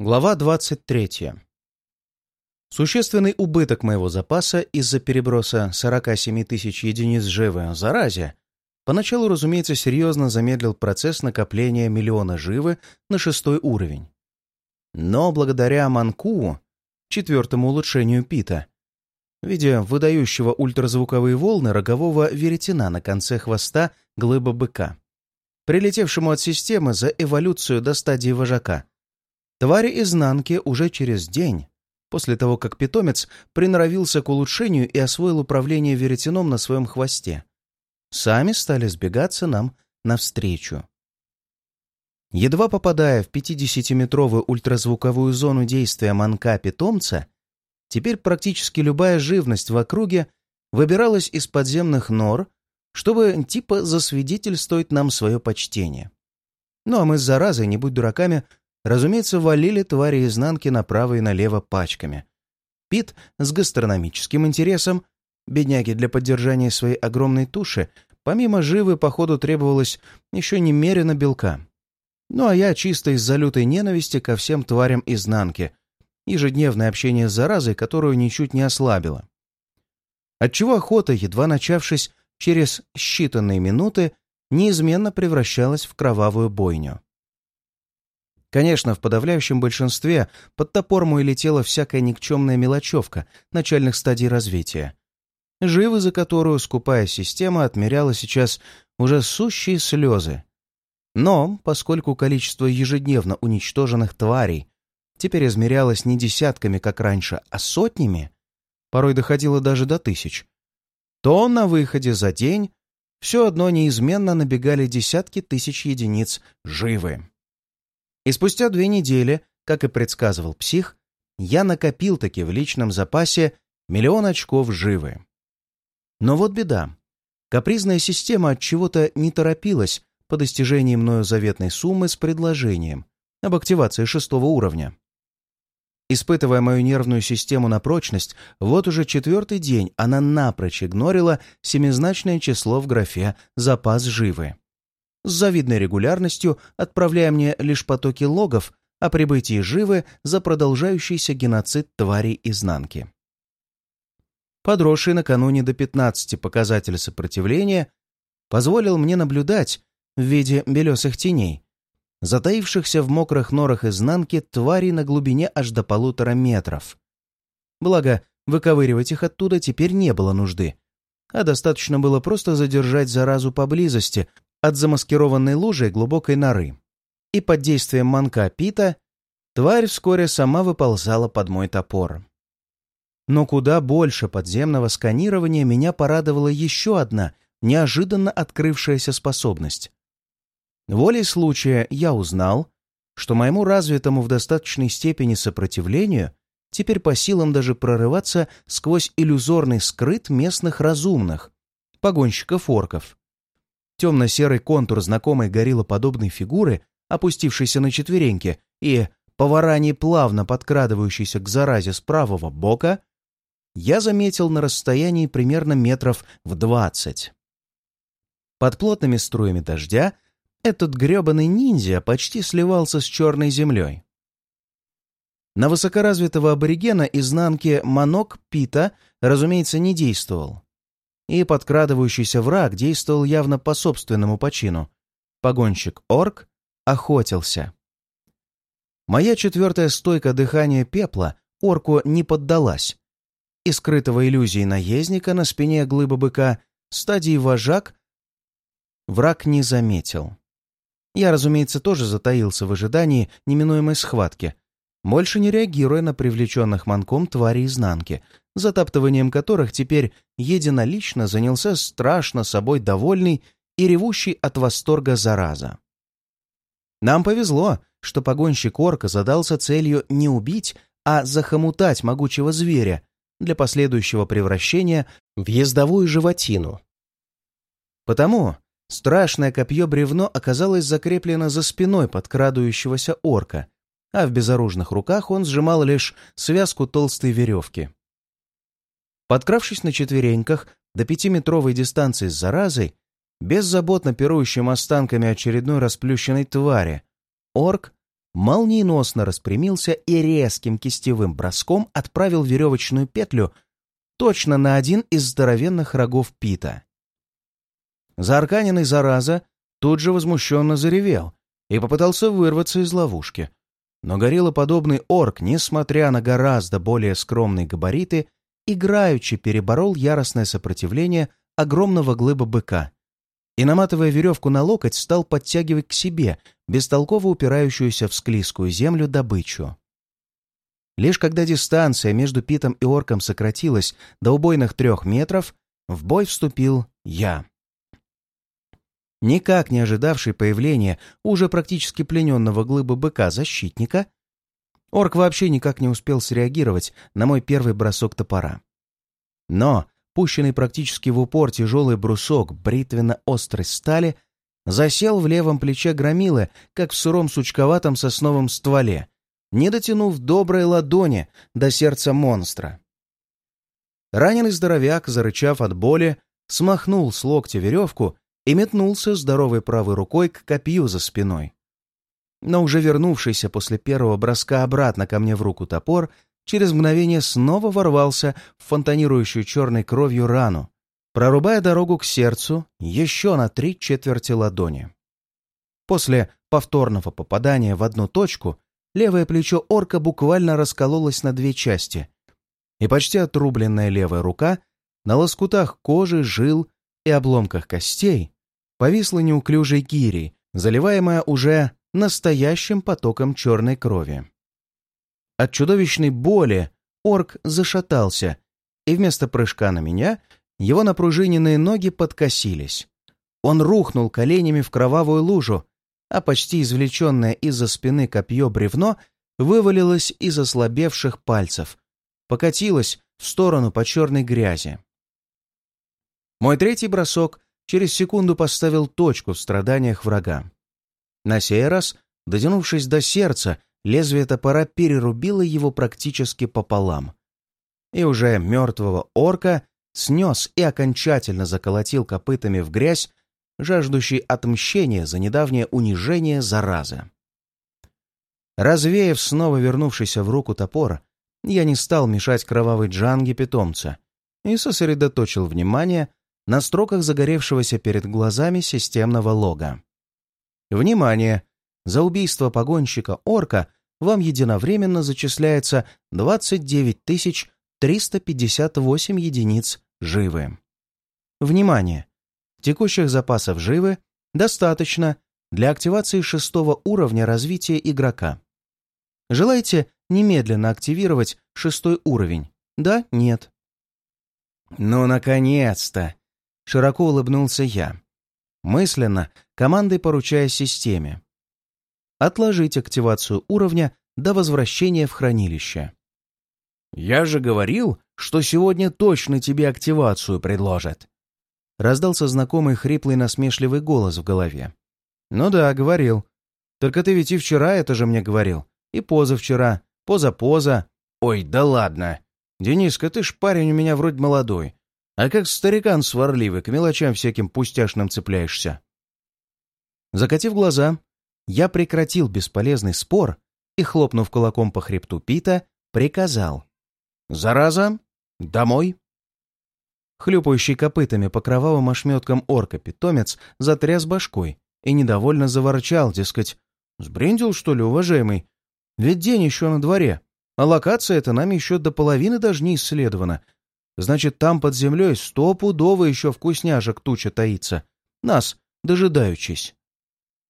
Глава 23. Существенный убыток моего запаса из-за переброса 47 тысяч единиц живы о заразе поначалу, разумеется, серьезно замедлил процесс накопления миллиона живы на шестой уровень. Но благодаря Манку, четвертому улучшению Пита, в виде выдающего ультразвуковые волны рогового веретена на конце хвоста глыба быка, прилетевшему от системы за эволюцию до стадии вожака, Твари изнанки уже через день, после того, как питомец приноровился к улучшению и освоил управление веретеном на своем хвосте, сами стали сбегаться нам навстречу. Едва попадая в 50-метровую ультразвуковую зону действия манка питомца, теперь практически любая живность в округе выбиралась из подземных нор, чтобы типа засвидетельствовать нам свое почтение. Ну а мы с заразой, не будь дураками, разумеется, валили твари изнанки направо и налево пачками. Пит с гастрономическим интересом, бедняги для поддержания своей огромной туши, помимо живы, походу, требовалось еще немерено белка. Ну а я чисто из-за лютой ненависти ко всем тварям изнанки, ежедневное общение с заразой, которую ничуть не ослабило. Отчего охота, едва начавшись через считанные минуты, неизменно превращалась в кровавую бойню. Конечно, в подавляющем большинстве под топор мой летела всякая никчемная мелочевка начальных стадий развития, живы за которую скупая система отмеряла сейчас уже сущие слезы. Но, поскольку количество ежедневно уничтоженных тварей теперь измерялось не десятками, как раньше, а сотнями, порой доходило даже до тысяч, то на выходе за день все одно неизменно набегали десятки тысяч единиц живы. И спустя две недели, как и предсказывал псих, я накопил-таки в личном запасе миллион очков живы. Но вот беда. Капризная система от чего-то не торопилась по достижении мною заветной суммы с предложением об активации шестого уровня. Испытывая мою нервную систему на прочность, вот уже четвертый день она напрочь игнорила семизначное число в графе «Запас живы» с завидной регулярностью отправляя мне лишь потоки логов о прибытии живы за продолжающийся геноцид тварей изнанки. Подросший накануне до 15 показатель сопротивления позволил мне наблюдать в виде белесых теней, затаившихся в мокрых норах изнанки тварей на глубине аж до полутора метров. Благо, выковыривать их оттуда теперь не было нужды, а достаточно было просто задержать заразу поблизости, от замаскированной лужи глубокой норы. И под действием манка Пита тварь вскоре сама выползала под мой топор. Но куда больше подземного сканирования меня порадовала еще одна неожиданно открывшаяся способность. Волей случая я узнал, что моему развитому в достаточной степени сопротивлению теперь по силам даже прорываться сквозь иллюзорный скрыт местных разумных, погонщиков-орков. Темно-серый контур знакомой гориллоподобной фигуры, опустившейся на четвереньки и поворане плавно подкрадывающейся к заразе с правого бока, я заметил на расстоянии примерно метров в двадцать. Под плотными струями дождя этот гребаный ниндзя почти сливался с черной землей. На высокоразвитого аборигена изнанки манок Пита, разумеется, не действовал и подкрадывающийся враг действовал явно по собственному почину. Погонщик-орк охотился. Моя четвертая стойка дыхания пепла орку не поддалась. И скрытого иллюзии наездника на спине глыба быка стадии вожак враг не заметил. Я, разумеется, тоже затаился в ожидании неминуемой схватки, больше не реагируя на привлеченных манком твари изнанки, затаптыванием которых теперь единолично занялся страшно собой довольный и ревущий от восторга зараза. Нам повезло, что погонщик орка задался целью не убить, а захомутать могучего зверя для последующего превращения в ездовую животину. Потому страшное копье-бревно оказалось закреплено за спиной подкрадывающегося орка, а в безоружных руках он сжимал лишь связку толстой веревки. Подкравшись на четвереньках до пятиметровой дистанции с заразой, беззаботно пирующим останками очередной расплющенной твари, орк молниеносно распрямился и резким кистевым броском отправил веревочную петлю точно на один из здоровенных рогов Пита. Заарканенный зараза тут же возмущенно заревел и попытался вырваться из ловушки. Но гориллоподобный орк, несмотря на гораздо более скромные габариты, играючи переборол яростное сопротивление огромного глыба быка и, наматывая веревку на локоть, стал подтягивать к себе бестолково упирающуюся в склизкую землю добычу. Лишь когда дистанция между Питом и орком сократилась до убойных трех метров, в бой вступил я. Никак не ожидавший появления уже практически плененного глыбы быка защитника, орк вообще никак не успел среагировать на мой первый бросок топора. Но пущенный практически в упор тяжелый брусок бритвенно-острой стали засел в левом плече громилы, как в сыром сучковатом сосновом стволе, не дотянув доброй ладони до сердца монстра. Раненый здоровяк, зарычав от боли, смахнул с локтя веревку и метнулся здоровой правой рукой к копью за спиной. Но уже вернувшийся после первого броска обратно ко мне в руку топор через мгновение снова ворвался в фонтанирующую черной кровью рану, прорубая дорогу к сердцу еще на три четверти ладони. После повторного попадания в одну точку левое плечо орка буквально раскололось на две части, и почти отрубленная левая рука на лоскутах кожи, жил и обломках костей повисла неуклюжей гирей, заливаемая уже настоящим потоком черной крови. От чудовищной боли орк зашатался, и вместо прыжка на меня его напружиненные ноги подкосились. Он рухнул коленями в кровавую лужу, а почти извлеченное из-за спины копье бревно вывалилось из ослабевших пальцев, покатилось в сторону по черной грязи. Мой третий бросок через секунду поставил точку в страданиях врага. На сей раз, дотянувшись до сердца, лезвие топора перерубило его практически пополам. И уже мертвого орка снес и окончательно заколотил копытами в грязь, жаждущий отмщения за недавнее унижение заразы. Развеяв снова вернувшийся в руку топор, я не стал мешать кровавой джанге питомца и сосредоточил внимание на строках загоревшегося перед глазами системного лога. Внимание! За убийство погонщика орка вам единовременно зачисляется 29 358 единиц живы. Внимание! Текущих запасов живы достаточно для активации шестого уровня развития игрока. Желаете немедленно активировать шестой уровень? Да? Нет? «Ну, наконец-то!» — широко улыбнулся я, мысленно командой поручая системе отложить активацию уровня до возвращения в хранилище. «Я же говорил, что сегодня точно тебе активацию предложат!» Раздался знакомый хриплый насмешливый голос в голове. «Ну да, говорил. Только ты ведь и вчера это же мне говорил. И позавчера, поза-поза. Ой, да ладно. Дениска, ты ж парень у меня вроде молодой. А как старикан сварливый, к мелочам всяким пустяшным цепляешься?» Закатив глаза, я прекратил бесполезный спор и, хлопнув кулаком по хребту Пита, приказал. «Зараза! Домой!» Хлюпающий копытами по кровавым ошметкам орка питомец затряс башкой и недовольно заворчал, дескать, «Сбрендил, что ли, уважаемый? Ведь день еще на дворе, а локация эта нами еще до половины даже не исследована. Значит, там под землей стопудово еще вкусняшек туча таится, нас дожидаючись.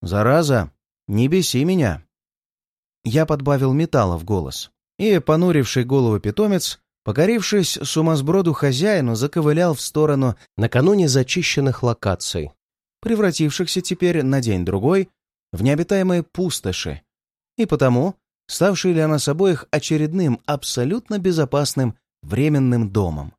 Зараза, «Не беси меня!» Я подбавил металла в голос, и, понуривший голову питомец, покорившись сумасброду хозяину, заковылял в сторону накануне зачищенных локаций, превратившихся теперь на день-другой в необитаемые пустоши, и потому ставшие для нас обоих очередным абсолютно безопасным временным домом.